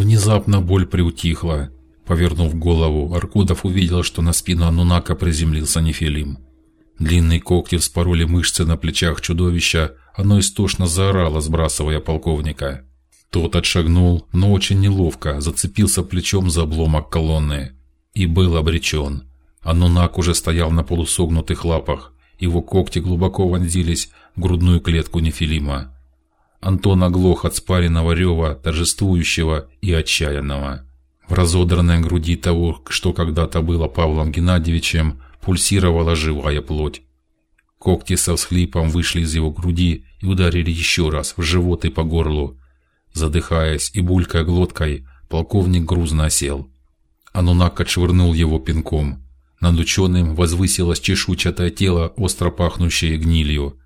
Внезапно боль приутихла. Повернув голову, Аркудов увидел, что на спину Анунака приземлился Нефилим. Длинные когти вспороли мышцы на плечах чудовища, оно истошно заорало, сбрасывая полковника. Тот отшагнул, но очень неловко, зацепился плечом за обломок колонны и был обречен. Анунак уже стоял на полусогнутых лапах, его когти глубоко вонзились в грудную клетку Нефилима. Антон оглох от спаренного рева, торжествующего и отчаянного. В разодранной груди того, что когда-то было Павлом Геннадьевичем, пульсировала живая плоть. Когти со всхлипом вышли из его груди и ударили еще раз в живот и по горлу. Задыхаясь и булькая глоткой, полковник грузно осел. Анунак отшвырнул его пинком. Над ученым возвысилось чешуйчатое тело, остро пахнущее гнилью.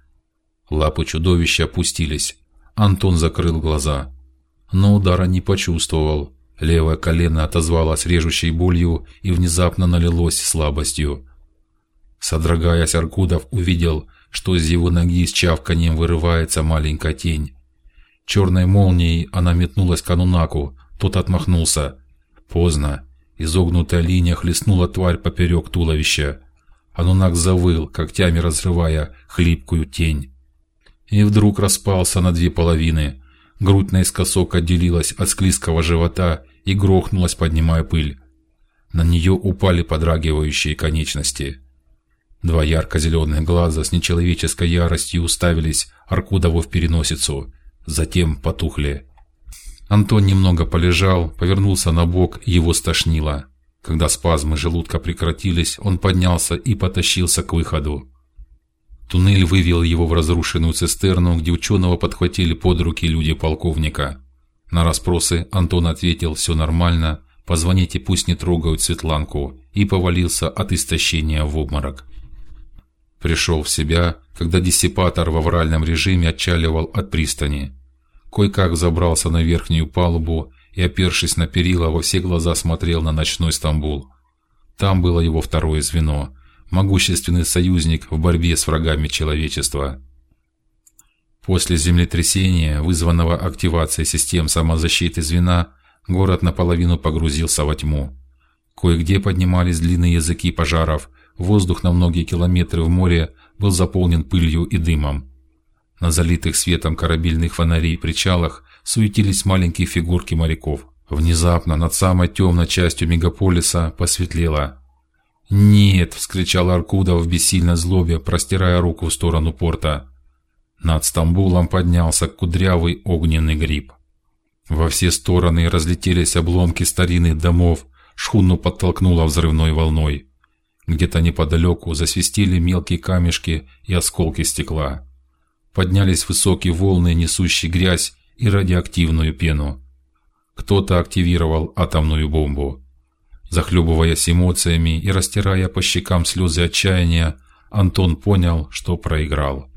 Лапы чудовища опустились. Антон закрыл глаза, но удара не почувствовал. Левое колено отозвалось режущей болью и внезапно налилось слабостью. Содрогаясь, Аркудов увидел, что из его ноги с чавканием вырывается маленькая тень. Черной молнией она метнулась к Анунаку, тот отмахнулся. Поздно. Изогнутая линия хлестнула тварь поперек туловища. Анунак завыл, когтями разрывая хлипкую тень. И вдруг распался на две половины. Грудь наискосок отделилась от склизкого живота и грохнулась, поднимая пыль. На нее упали подрагивающие конечности. Два ярко-зеленых глаза с нечеловеческой яростью уставились Аркудову в переносицу, затем потухли. Антон немного полежал, повернулся на бок, и его стошнило. Когда спазмы желудка прекратились, он поднялся и потащился к выходу. Туннель вывел его в разрушенную цистерну, где ученого подхватили под руки люди полковника. На расспросы Антон ответил: все нормально, позвоните, пусть не трогают Светланку, и повалился от истощения в обморок пришел в себя, когда диссипатор в авральном режиме отчаливал от пристани. Кое-как забрался на верхнюю палубу и, опершись на перила, во все глаза смотрел на ночной Стамбул. Там было его второе звено, могущественный союзник в борьбе с врагами человечества. После землетрясения, вызванного активацией систем самозащиты звена, город наполовину погрузился во тьму. Кое-где поднимались длинные языки пожаров, Воздух на многие километры в море был заполнен пылью и дымом. На залитых светом корабельных фонарей причалах суетились маленькие фигурки моряков. Внезапно над самой темной частью мегаполиса посветлело. Нет! – вскричал Аркудов в бессильной злобе, простирая руку в сторону порта. Над Стамбулом поднялся кудрявый огненный гриб. Во все стороны разлетелись обломки старинных домов, шхуну подтолкнуло взрывной волной. Где-то неподалеку засвистели мелкие камешки и осколки стекла. Поднялись высокие волны, несущие грязь и радиоактивную пену. Кто-то активировал атомную бомбу. Захлебываясь эмоциями и растирая по щекам слезы отчаяния, Антон понял, что проиграл.